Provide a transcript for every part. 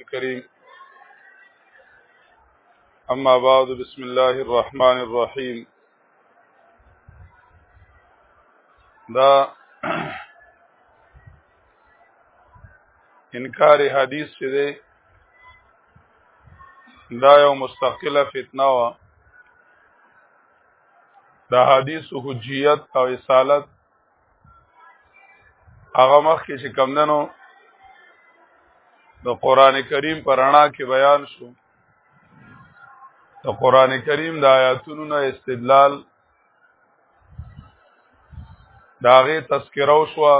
الكريم أما بعد بسم الله الرحمن الرحيم دا انکار حدیث چې دی دا یو مستقله فتنه وه د حدیث حجیت او اصالت هغه مخ کې چې کمندنو د قران کریم پر اړه کې بیان شو د قران کریم د آیاتونو نه استدلال داغه تذکره وشوه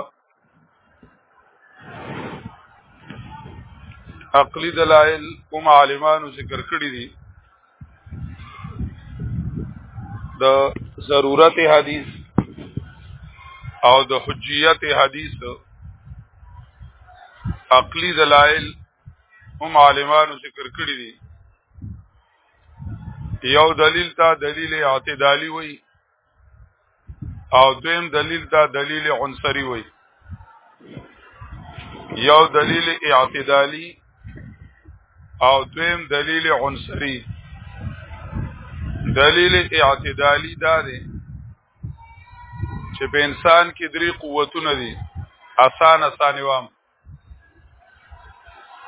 عقلی دلائل کوم عالمانو ذکر کړی دي د ضرورت حدیث او د حجیت حدیث عقلی دلائل هم عالمانو ذکر کړی دي یو دلیل تا دلیل اعتدالی وایي او دویم دلیل دا دلیل عنصری وای یو دلیل اعتدالی او دویم دلیل عنصری دلیل اعتدالی دا دی چې په انسان کې درې قوتونه دي اسان اسان وام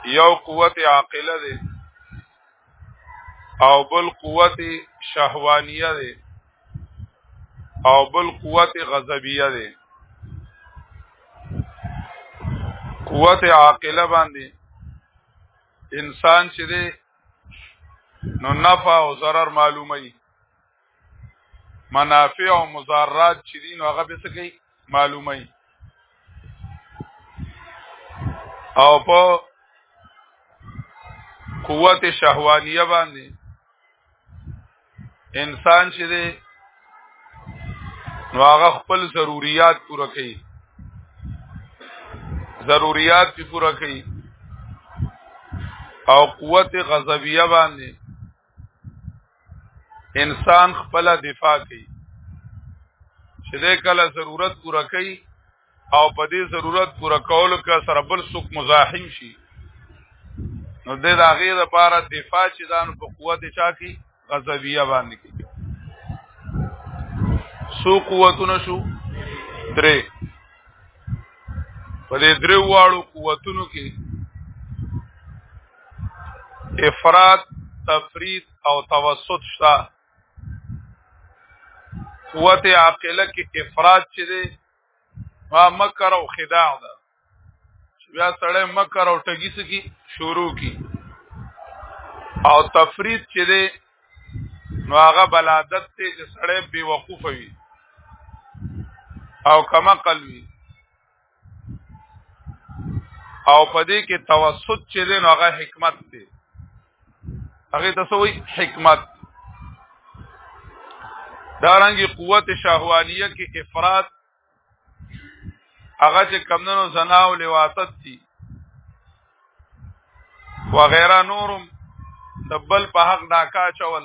یو قوت عاقله دی او بل قوت شهوانیه دی او بل قوت غضبیه دی قوت عاقله باندې انسان چې دی نو نفع او ضرر معلومه منافع او مضارات چې دي نو هغه به څه کوي معلومه او په قوت شهوانیه باندې انسان چې دی نو هغه خپل ضرورت پوره کوي ضرورت پوره کوي او قوت غضبیه باندې انسان خپل دفاع کوي چې د کله ضرورت پوره کوي او په دې ضرورت پوره کولو کې سره بل څوک مزاحم شي نو د هغه لپاره دفاع چې ځان په قوت چا کی غزبیه باندې کی سو قوتونه شو درې په دې درې واړو قوتونو کې افراد تفرید او توسط شته قوت عاقله کې افراد چې دی ما مکر او خداع ده بیا سړی مکر او ټګی سکی شروع کی او تفرید چې دی نو هغه بلادت ته چې سړی بی وقوف وي او کما قلوي او په دې کې توسط چې دی نو هغه حکمت دی هغه تسوي حکمت دارنګي قوت شهوانیه کې افراد هغه چې کمندونو زنا او لواطت دي وغیرہ نورم د بل په حق ډاکا چول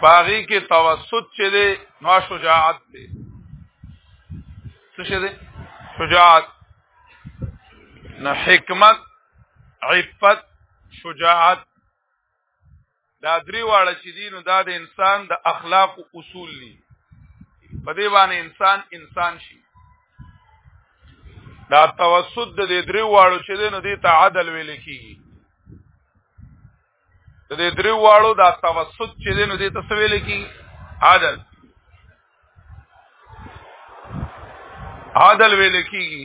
باغی کې توسط چې دی نو شجاعت دی څه دی شجاعت نه حکمت عفت شجاعت دا درې واړه چې دي نو دا د انسان د اخلاق او اصول دي په دې باندې انسان انسان شي دا توسط د درې واړو چې دي نو دې ته عدل ویل کیږي د دې درې واړو دا توسط چې دین دې ته سویل کی عادل عادل ویل کیږي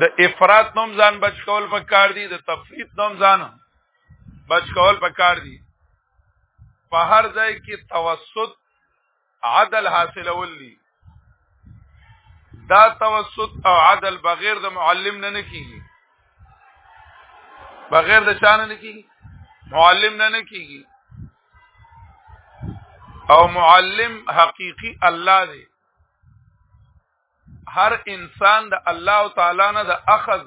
د افراط نوم ځان بچ کول پکار دي د تفریط نوم ځان بچ کول پکار دي په هر ځای کې توسط عدل حاصلول دي دا توسط او عدل بغیر د معلم نه نکیږي بغیر د چا نه نکیږي معلم نه نکیږي او معلم حقيقي الله دی هر انسان د الله تعالی نه د اخذ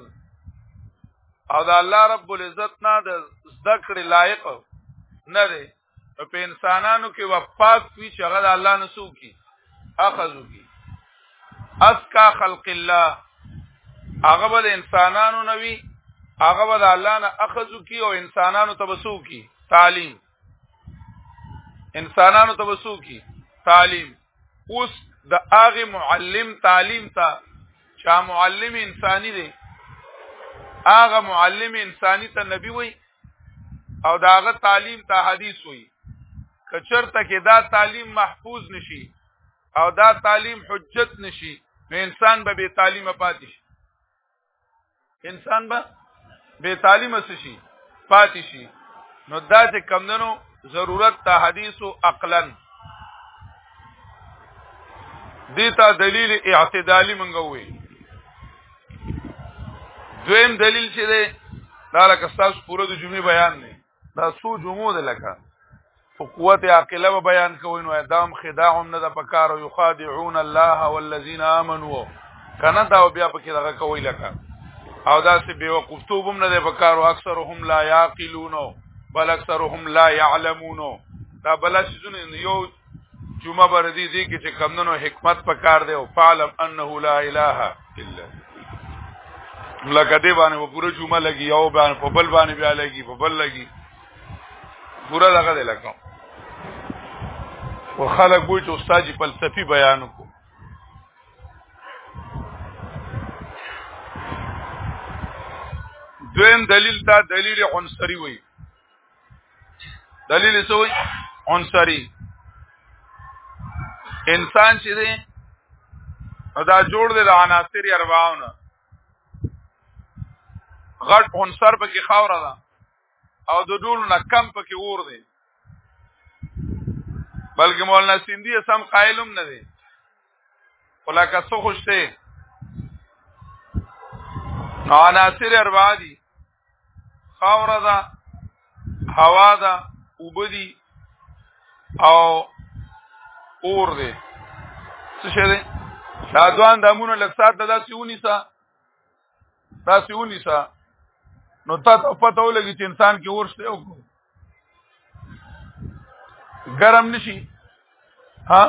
او د الله رب العزت نه د ذکر لایق نه دی په انسانانو کې وفاق وی چې هغه د الله نسو کی اخذو کی اسکا خلق الله هغه به انسانانو نوي هغه به الله نه اخذو کی او انسانانو تبسو کی تعلیم انسانانو تبسو کی تعلیم اوس د هغه معلم تعلیم ته چا معلم انساني دی هغه معلم انساني ته نبی وای او داغه تعلیم ته حدیث وي کچرته کې دا تعلیم محفوظ نشي او دا تعلیم حجت نشي نو انسان به بے تعلیمه پاتې شي انسان به بے تعلیمه شي پاتې شي نو دا چې کمندنو ضرورت ته حدیث او عقلا دیتا دلیل اعتدالی منګوي دویم دلیل چې دی دا لکه تاسو پوره د جمعې بیان نه دا څو جمعو ده لکه په قوت عاقله به بیان کوي نو ادم خداع هم نه د پکار او یخادعون الله والذین آمنوا کنه دا بیا په کې دغه کوي لکه او دا سه به وقفتوب هم نه د پکار او اکثر هم لا یاقلون بل اکثر هم لا یعلمون دا بل شي یو جمعه بر دي دي کې چې کمندونو حکمت پکار دی او فعلم انه لا اله الا لکه دې باندې په پوره جمعه لګي او باندې په بل باندې بیا لګي په بل لګي پورا دغه دی لکه او خلک وایي چې استاد فلسفي بیان کو دویم دلیل دا دلیل عنصری وایي دلیل څه وي عنصری انسان چې دی دا جوړ دی د عناصر اربعونه غټ عنصر پکې خاور ده او د ډول نه کم پکې ور دی بلکې مولانا سیندی سم قائلم نه دی ولکه څه خوشته نو عناصر اربع دي خاوره ده هوا ده وبدي او اور دی څه شه دی دا دوان دمونه لکسات د داسې ونیسا داسې ونیسا نو تا ته پته ولګي چې انسان کې ورشته او ګرم نشي ها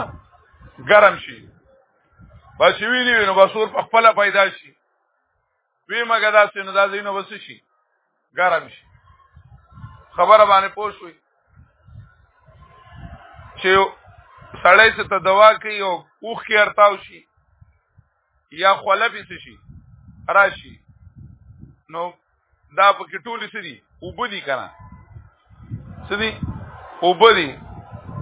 ګرم شي بس ویلی نو بسور په خپل پیدا شي وی مګه دا سينو دا زینو وس شي ګرم شي خبره باندې پوښوي چې سړی څه ته دوا کوي او اوخ کې ارتاو شي یا خوله پې شي راشي نو دا پکې ټول څه دي وبدي کنه څه دي وبدي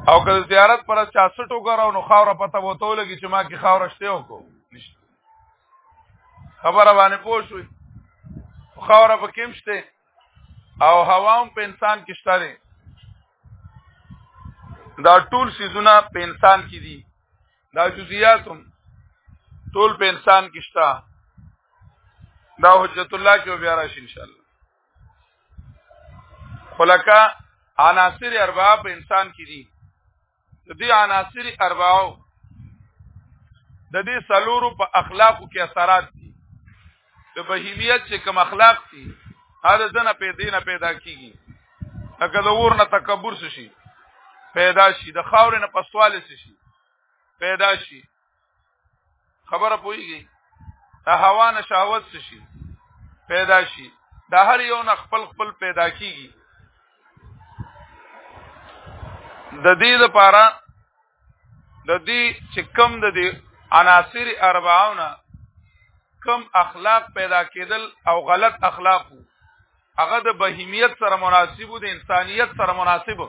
او که زیارت پر 66 وګراو نو خاور پته وته لګي چې ما کې خاور شته وکړو خبره باندې پوه شوي خاوره په کم شته او هوا هم په انسان کې شته ده دا ټول سيزونه په انسان کې دي دا جزئیات هم ټول په انسان کې شته دا حجت الله کې بیا راشي ان شاء الله خلقا عناصر اربع په انسان کې دي د دې عناصر اربعو د دې سلورو په اخلاقو کې اثرات دي د بهیمیت چې کوم اخلاق دي هغه دنه په دینه پیدا کیږي لکه د ور نه تکبر شي پیدا شي د خاور نه پسوال شي پیدا شي خبره پويږي دا هوا نه شهوت شي پیدا شي دا هر یو نه خپل خپل پیدا کیږي د دې لپاره د دې چې کم د دې عناصر اربعونه کم اخلاق پیدا کېدل او غلط اخلاق هغه د بهیمیت سره مناسب د انسانیت سره مناسب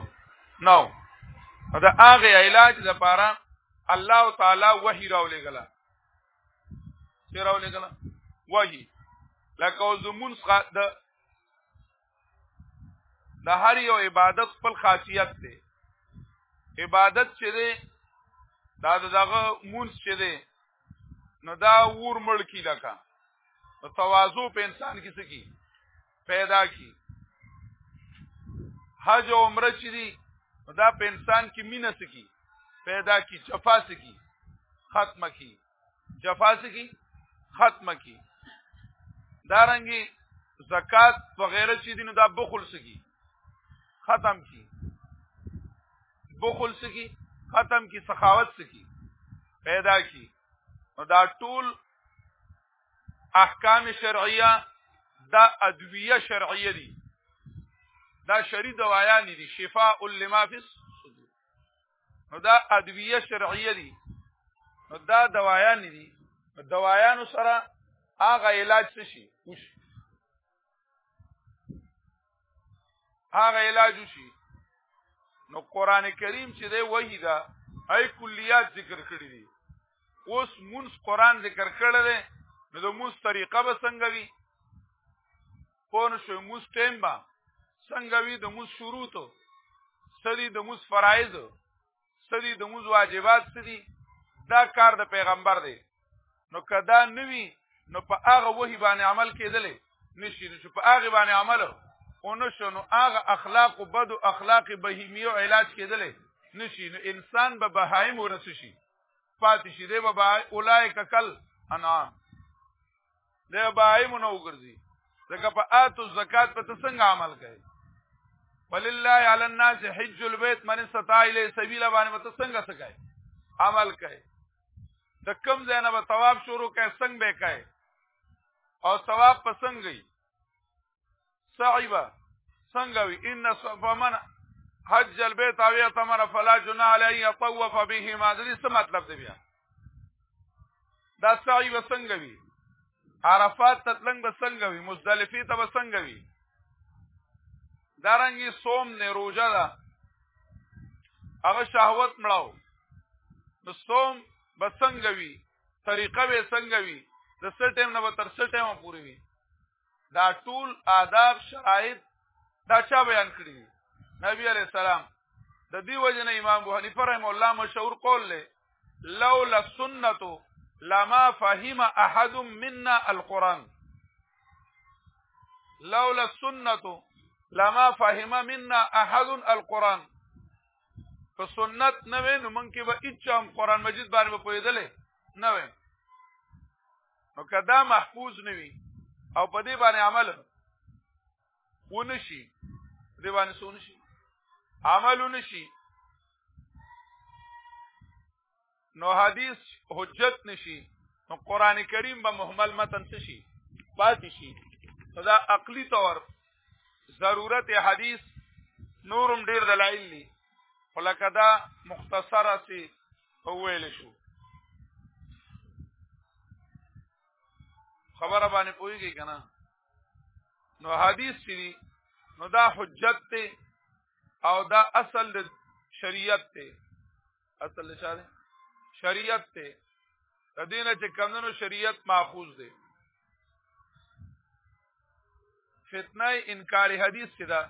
نو دا هغه علاج لپاره الله تعالی وحی راولې غلا چې راولې غلا وحی لکه زمون څخه د د هر یو عبادت خپل خاصیت دی عبادت چې دی دا دغه مونږ چې دی نو دا ور ملکی لکه نو تواضع په انسان کې سکی پیدا کی حج او عمره چې دي دا په انسان کې مینه سکی پیدا کی جفا سکی ختمه کی جفا سکی ختمه کی دارنګي زکات وغیرہ چې دي نو دا بخل سکی ختم کی بخل سکی ختم کی سخاوت سکی پیدا کی نو دا ټول احکام شرعیه دا ادویه شرعیه دي دا شری دوایان دي شفاء لما فی الصدور نو دا ادویه شرعیه دي نو دا دوایان دي دوایان سره هغه علاج څه شي هغه علاج شي نو قران کریم چې دی وحی دا هاي کلیات ذکر کړی دي اوس مونږ قران ذکر کړل دي نو د مونږ طریقه به څنګه وي پون شو مونږ ټیم با څنګه وي د مونږ شروع ته سړي د مونږ فرایض سدي د موږ واجبات سدي دا کار د پیغمبر دی نو کدا نوی نو په هغه وਹੀ باندې عمل کېدلې نشي نو په هغه باندې عمل اونو شنو هغه اخلاق او بد اخلاق بهیمی او علاج کېدلې نشي نو انسان به بهایم ورس شي پاتې شي دی به اولایک کل انعام دی بهایم نه وګرځي ځکه په آتو زکات په څنګه عمل کوي ولله علی الناس حج البيت من استطاع الی سبیل باندې په څنګه څه کوي عمل کوي د کم ځای نه به ثواب شروع کوي څنګه به کوي او ثواب په څنګه سعی به څنګه وي ان فمن حج البيت او يتمر فلا جناح عليه يطوف بهما دې څه مطلب دی بیا دا سعی به څنګه وي عرفات ته تلنګ به څنګه وي مزدلفه ته به څنګه وي دارنګي صوم نه روزه ده هغه شهوت مړاو نو صوم به څنګه وي طریقه به څنګه وي د څه ټیم نه به تر څه ټیمه پورې وي دا ټول آداب شرایط دا چا بیان کړی نبی علی السلام د دې وجنه امام ابو حنیفه رحم الله مشهور قول له لولا السنه لما فهم احد منا القران لولا السنه لما فهم منا احد القران په سنت نه وینم مونږ کې به هیڅ هم قران مجید باندې پوهیدلې نه وینم نو کدا محفوظ نه وي او په دې باندې عمل ونشي دې باندې سونشي عمل ونشي نو حدیث حجت نشي نو قران کریم به محمل متن شي پاتې شي دا عقلی طور ضرورت حدیث نورم ډیر دلایل دي ولکه دا مختصره سي وویل شو خبره باندې پويږي کنه نو حدیث سری نو دا حجت ته او دا اصل د شریعت ته اصل شاره شریعت ته د دینه چې کمنو شریعت ماخوذ دی فتنه انکار حدیث کې ده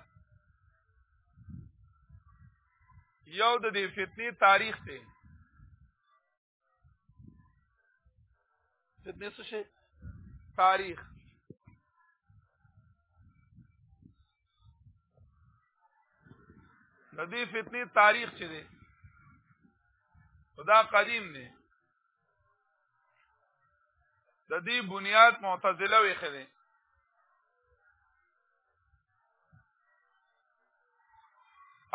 یو د دې فتنې تاریخ دی فتنې څه شي تاریخ د دې فتنې تاریخ چې دی دا قدیم دی د دې بنیاد معتزله وي خره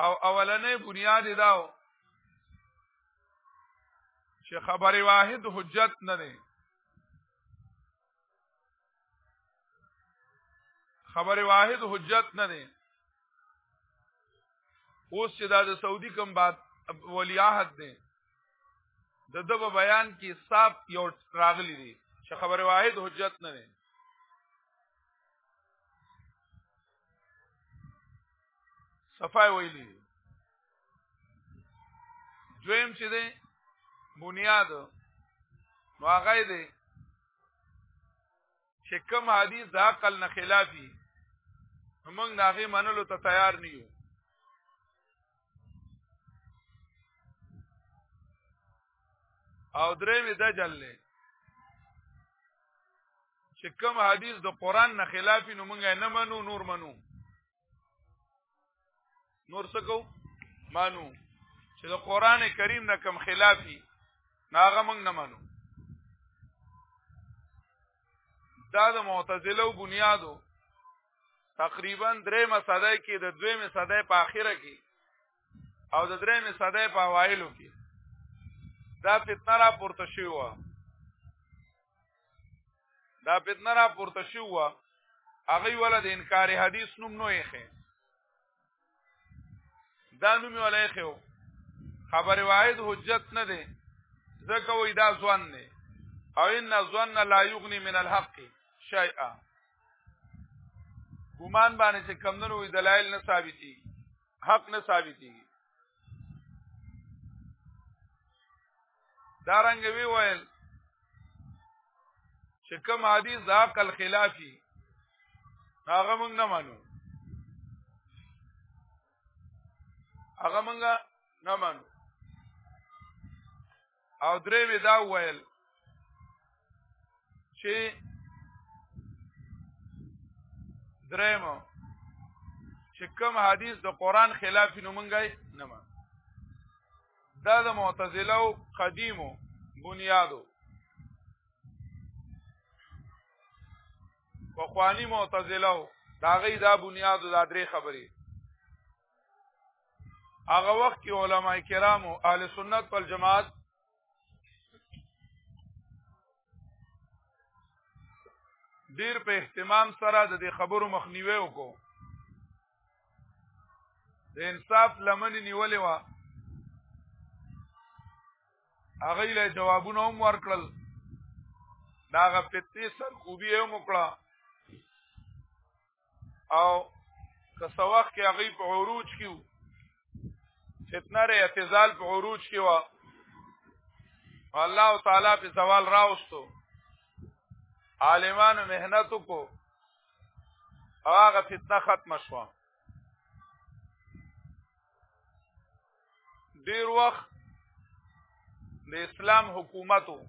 او اولنې بنیاد داو چې خبره واحد حجت نه ده خبر واحد حجت نه دی اوس چې دا د سعودي کوم بات ولی عهد دی د دب بیان کې صاحب یو راغلی دی چې خبر واحد حجت نه دی صفای ویلی دویم چې دی بنیاد نو هغه دی چې کوم حدیث د عقل نه خلافي موږ د هغه منلو ته تیار نه یو او درې می دجل له چې کوم حدیث د قران نه خلافي نو موږ نه منو نور منو نور څه کو مانو چې د قران کریم نه کم خلافي ناغه موږ نه مانو دا د معتزله او بنیادو تقریبا درې مساده کې د دوی مساده په اخره کې او د درې مساده په اوایلو کې دا فتنه را پورته شوی و دا فتنه را پورته شو هغه ولا د انکار حدیث نوم نو یې خې دا نوم ولا یې خو خبر واحد حجت نه دی ځکه وې دا ځوان نه او ان ظن لا یغنی من الحق شیئا ګمان باندې چې کمندونو دلایل نه ثابتي حق نه ثابتي دارنګ وی ویل چې کوم حدیث د عقل خلافي هغه موږ نه مانو هغه موږ نه مانو او درې وی دا ویل چې درېمو چې کوم حدیث د قران خلاف نو منګای نه ما دا د معتزله او قدیمو بنیادو په خوانی معتزله دا غي دا بنیادو دا درې خبرې هغه وخت کې علما کرام او اهل سنت او جماعت ډیر په اهتمام سره د دې خبرو مخنیوي وکړو د انصاف لمن نیولې و هغه له جوابونه هم ورکړل داغه پتی سر کوبی هم وکړه او که څو وخت کې هغه په عروج کې وو فتنه ر اعتزال په عروج کې و الله تعالی په زوال راوستو عالمانو مهنت کو هغه فتنه ختم شوه ډیر وخت د اسلام حکومتو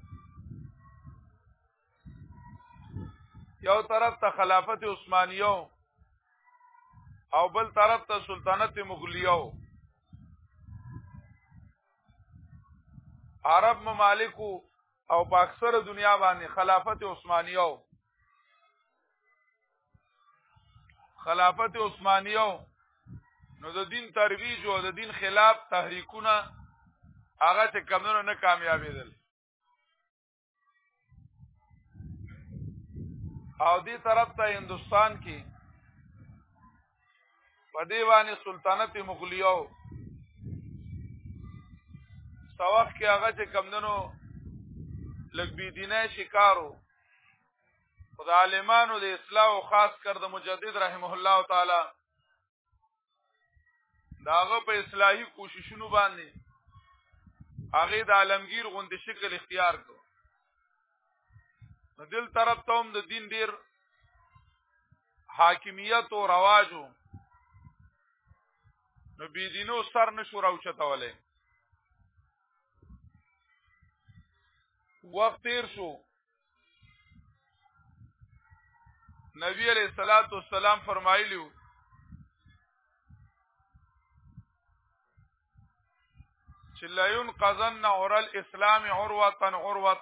یو طرف ته خلافت عثمانیو او بل طرف ته سلطنت مغلیو عرب ممالکو او په اکثر دنیا باندې خلافت عثمانیو خلافت عثمانیو نو د دین ترویج او د دین خلاف تحریکونه هغه چې کمونو نه کامیابېدل او دې طرف ته هندستان کې په دې باندې سلطنت مغلیو سواخ کې هغه چې کمندنو لګ بي دینه شکارو خدای عالمانو د اسلام او خاص کر د مجدد رحمه الله تعالی داغه په اصلاحي کوششونو باندې هغه د عالمگیر غوند شکل اختیار کو دل طرف ته هم د دین ډیر حاکمیت او رواجو نو بی دینو سر نشو راوچتولې وخت تیر شو نبی علیہ الصلوۃ والسلام فرمایلی وو چې لا ينقذن اور الاسلام عروه عروه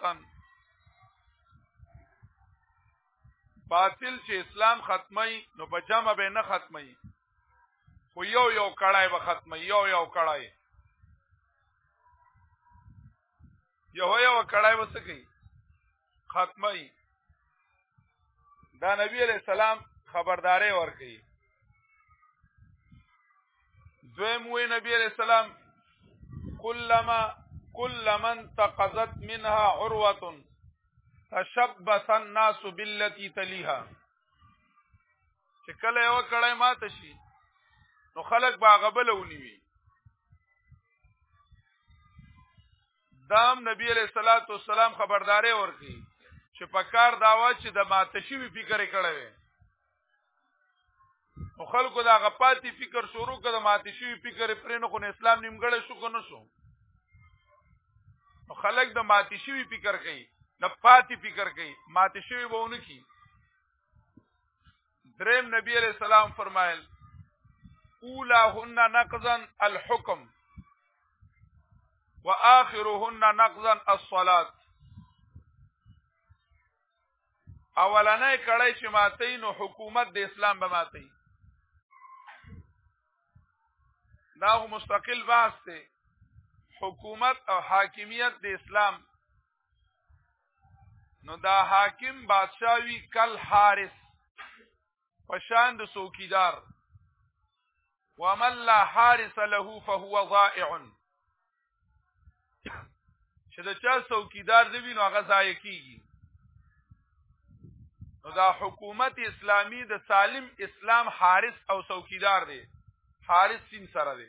باطل چې اسلام ختمي نو په جمع به نه ختمي خو یو یو کړای به ختمي یو یو کړای یو یو کړای وسکی ختمي دا نبی علیہ السلام خبرداري ورکي دویم وی نبی علیہ السلام کلما کل من تقضت منها عروه تشبث الناس بالتي تليها چې کله یو کړای ماته شي نو خلک با غبل ونیوي دام نبی علیہ الصلوۃ والسلام خبرداري ورکړي چې په کار داوا چې د ماتشي فکر کړي وي او خلکو دا غپاتی فکر شروع کړه ماتې شي فکر پرې نه خو اسلام نیمګړی شو کو نه شو خلک د ماتې شي فکر کوي د پاتې فکر کوي ماتې شي وونه کی دریم نبی علیہ السلام فرمایل اولاهن نقضا الحكم واخرهن نقضا الصلاه اولنې کړه چې ماته نو حکومت د اسلام به ماته دا مستقل بحث دی حکومت او حاکمیت د اسلام نو دا حاکم بادشاہ وی کل حارس پشان د سوکیدار ومن لا حارس له فهو ضائع چې دا چا سوکیدار دی نو هغه ضایع کیږي نو دا حکومت اسلامی د سالم اسلام حارس او څوکیدار دی حارس سین سره دی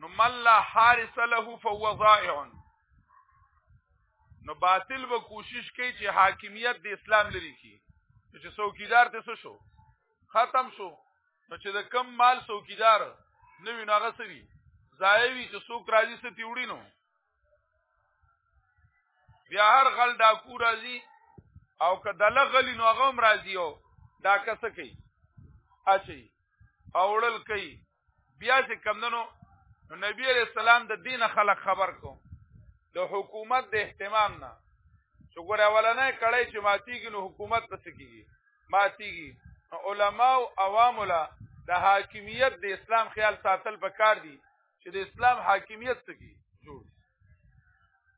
نو من لا حارس له فهو ضائع نو باطل به کوشش کوي چې حاکمیت د اسلام لري کی چې څوکیدار ته څه شو ختم شو نو چې د کم مال څوکیدار نوی ناغه سوي ځای وی چې څوک راځي ستې وړي نو بیا هر غل دا کو راځي او که دله غلی نو هغه هم راځي او دا کس کوي اچي اوړل کوي بیا چې کمندنو نبی علیہ السلام د دین خلق خبر کو د حکومت د اهتمام نه چې ګوره اولنې کړی چې ماتیږي نو حکومت پس کیږي ماتیږي علما او عوام له د حاکمیت د اسلام خیال ساتل پکار دي چې د اسلام حاکمیت څه کی جوړ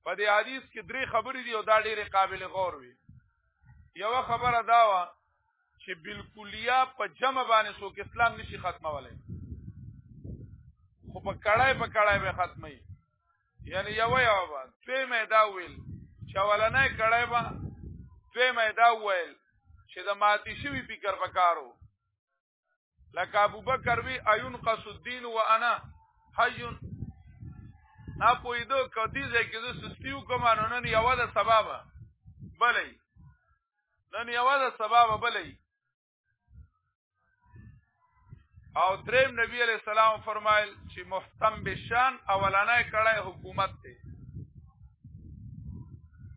په دې حدیث کې درې خبرې دي او دا ډېرې قابل غور وي یو خبره دا و چې بالکلیه په جمع باندې سو کې اسلام نشي ختمولای خو په کړای په کړای به ختمي یعنی یو یو به دوی مې دا ویل چې ولنې کړای به دوی مې دا ویل چې د ماتي شوی فکر وکارو لکه ابو بکر وی ایون قص الدین وانا حی نا پویدو کدی ځکه زه سستیو کوم نو نن یو د سبب بلې نن یو د سبب بلې او دریم نبی علیہ السلام فرمایل چې محتم بشان اولانه کړه حکومت ته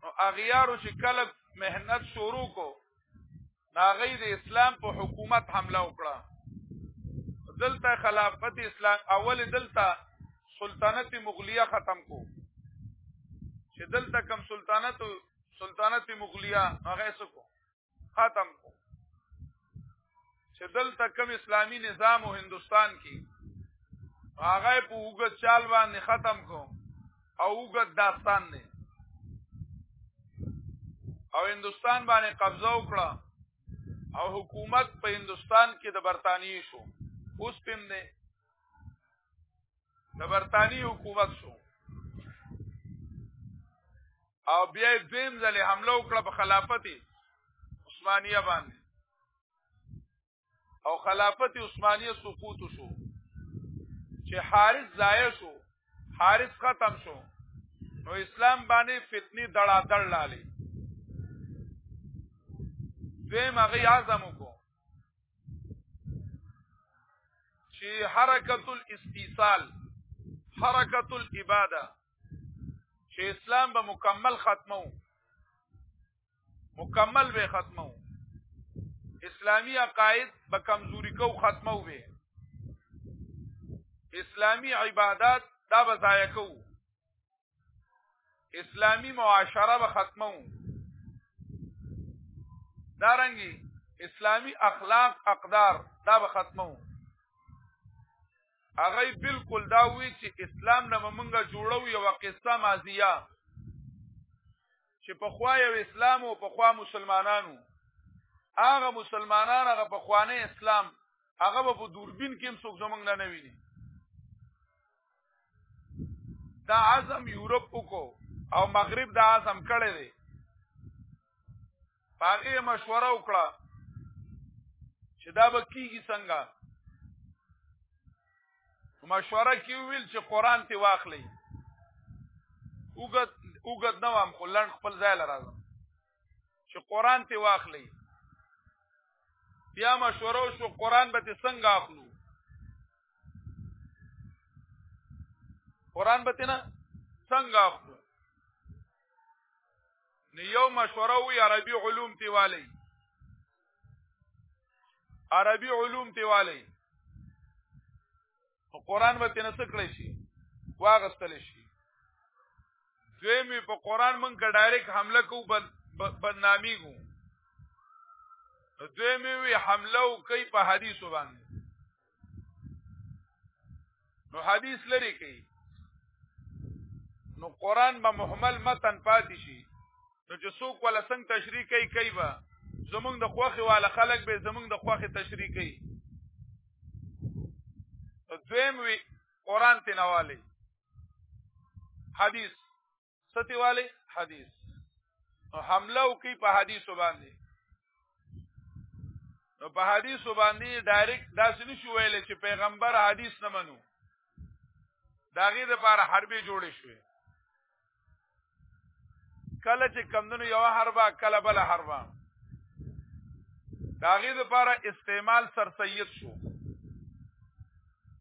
نو اغیارو چې کله مهنت شروع کو دا غي د اسلام په حکومت حمله وکړه دلته خلافت اسلام اول دلته سلطنت مغلیه ختم کو چې دلته کم سلطنت سلطنت مغلیه هغه سکو ختم کو چې دلته کم اسلامی نظام او هندستان کې هغه په وګت چال باندې ختم کو او وګت داستان دی او هندستان باندې قبضه وکړه او حکومت په هندستان کې د برتانیې شو اوس پم دی د برتانیې حکومت شو او بیا دویم ځلې حمله وکړه په خلافت عثمانیه باندې او خلافت عثمانیه سقوط شو چې حارث ضایع شو حارث ختم شو نو اسلام باندې فتنی دړا دړ لاله دوی مغی اعظم کو چې حرکت الاستیصال حرکت العباده چې اسلام به مکمل ختمو مکمل به ختمو اسلامی عقاید به کمزوری کو ختمو به اسلامی عبادت دا به ضایع کو اسلامی معاشره به ختمو دارنګي اسلامی اخلاق اقدار دا به ختمو هغه بالکل دا وی چې اسلام نه مونږه جوړو یو قصه مازیه چې په خوا یو اسلام او په خوا مسلمانانو هغه مسلمانان هغه په خوانه اسلام هغه په دوربین کې هم څوک زمونږ نه ویني دا اعظم یورپ کو او مغرب دا اعظم کړي دي باغې مشوره وکړه چې دا به کیږي څنګه مشوره کې ویل چې قران ته واخلې وګت وګت نه وام خو لړ خپل ځای لرازم چې قران ته واخلې بیا مشوره شو قران به څنګه اخلو قران به نه څنګه اخلو نو یو مشوره وی عربي علوم تی والی عربي علوم ته والی په قران باندې نه سکړی شي واغستل شي دوی می په قران مونږ ډایرک حمله کو بل بدنامي کو دوی می وی حمله کوي په حدیث باندې نو حدیث لري کوي نو قران به محمل متن پاتې شي نو چې څوک ولا څنګه تشریح کوي کوي به زمونږ د خوخي والا خلک به زمونږ د خوخي تشریح کوي دویم وی قران ته نواله حدیث ستیواله حدیث او حمله وکي په حدیث باندې نو په حدیث باندې ډایرکټ داسې نشو ویل چې پیغمبر حدیث نه منو داغه د پاره حربې جوړې شوې کله چې کمندونو یو حربا کله بل حربا داغه د پاره استعمال سر سید شو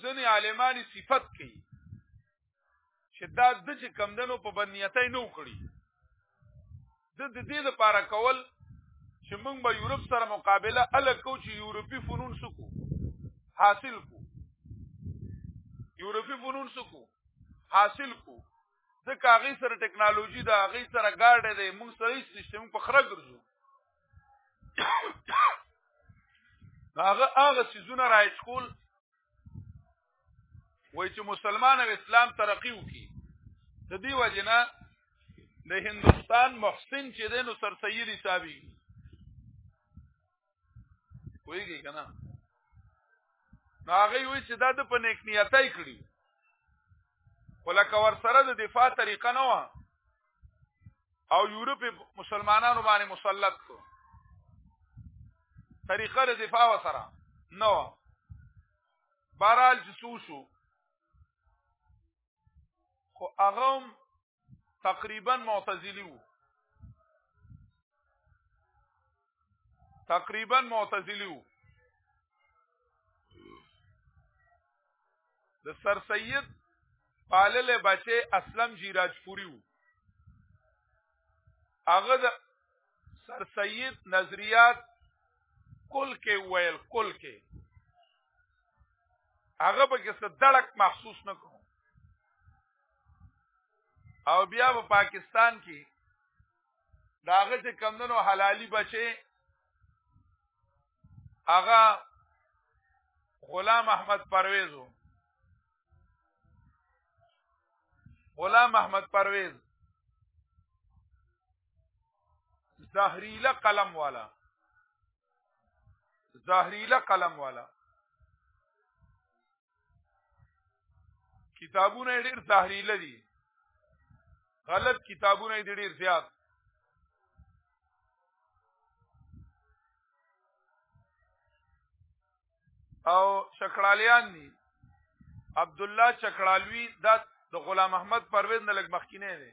ځنې عالمانی صفت کوي چې دا د چې کمدنو په بنیتۍ نه وکړي د د دې لپاره کول چې موږ به یورپ سره مقابله ال کو چې یورپی فنون سکو حاصل کو یورپی فنون سکو حاصل کو د کاغی سره ټکنالوژي دا غي سره ګاډه دی موږ سره سیستم په خره ګرځو هغه هغه سيزونه راځ کول وای چې مسلمان او اسلام ترقی وکي د دې وجنه د هندستان محسن چې دینو سرسید حسابي ویږي کنه نو هغه وی چې دا د په نیک نیتای کړی ولکه ور سره د دفاع طریقه نه و او یورپ مسلمانانو باندې مسلط کو طریقه د دفاع سره نه و بارال چې سوسو خو هغه تقریبا معتزلی وو تقریبا معتزلی وو د سر سید پالل بچي اسلم جی راجپوری وو هغه د سر سید نظریات کل کې ویل کل کې هغه به کې څه دړک محسوس نکو او بیا په پاکستان کې داغه چې کمندونو حلالي بچي هغه غلام احمد پرویزو غلام احمد پرویز زهریله قلم والا زهریله قلم والا کتابونه ډېر تحلیل دي غلط کتابونه دې ډېر زیات او چکړالیان دي عبد الله چکړالوی دا د غلام احمد پرویز نه لګ مخکینه دی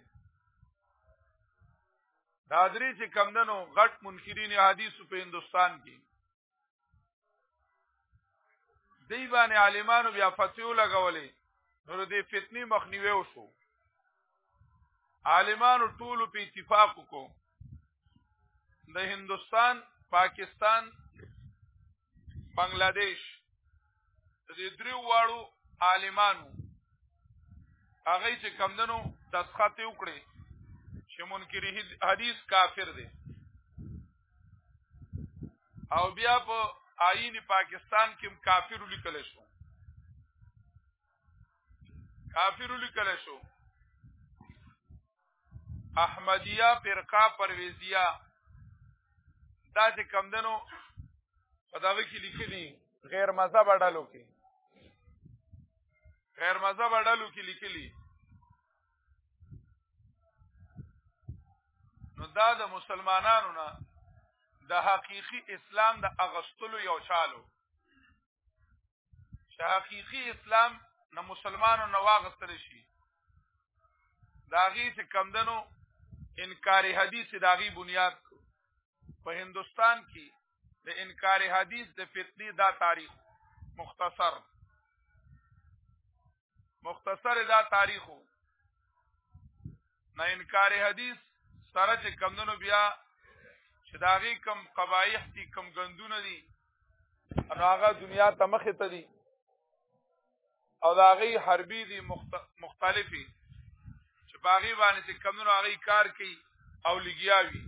دا درې چې کمندنو غټ منکرین حدیث په هندستان کې دی باندې عالمانو بیا فتیو لګولې نو دې فتنی مخنیوي وشو عالمانو ټول په اتفاق کو د هندستان پاکستان بنگلاديش دې درې واړو عالمانو هغه چې کمندنو دسخط وکړي چې منکر حدیث کافر دی او بیا په آئین پاکستان کې کافر لیکل شو کافر لیکل شو احمدیه فرقه پرویزیه دا چې کم دنو په دغه کې لیکلي غیر مذهب ډلو کې غیر مذهب ډلو کې لیکلي نو دا د مسلمانانو نه د حقيقي اسلام د اغستلو یو چالو چې حقيقي اسلام نه مسلمانو نه واغستل شي داغي چې کمدنو انکار حدیث داغي بنیاد کو په هندستان کې د انکار حدیث د فتنې دا تاریخ مختصر مختصر دا تاریخو نه انکار حدیث سره چې کمندونو بیا چې داغي کم قبایح دي کم غندونه دي هغه دنیا ته مخه ته دي او داغي حربي دي مختلفي چې باغی باندې چې کمونو هغه کار کوي او لګیاوي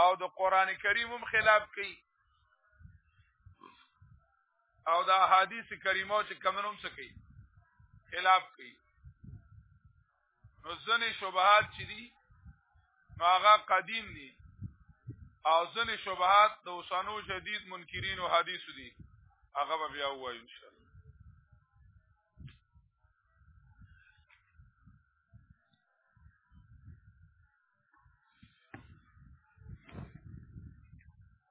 او د قران کریم هم خلاف کوي او دا حدیث کریمه چې کمنوم څه کوي خلاف کوي نو ځنې شبهات چې دي نو هغه قدیم دي او ځنې شبهات د اوسانو جدید منکرین او حدیث دي هغه به بیا وایو ان شاء الله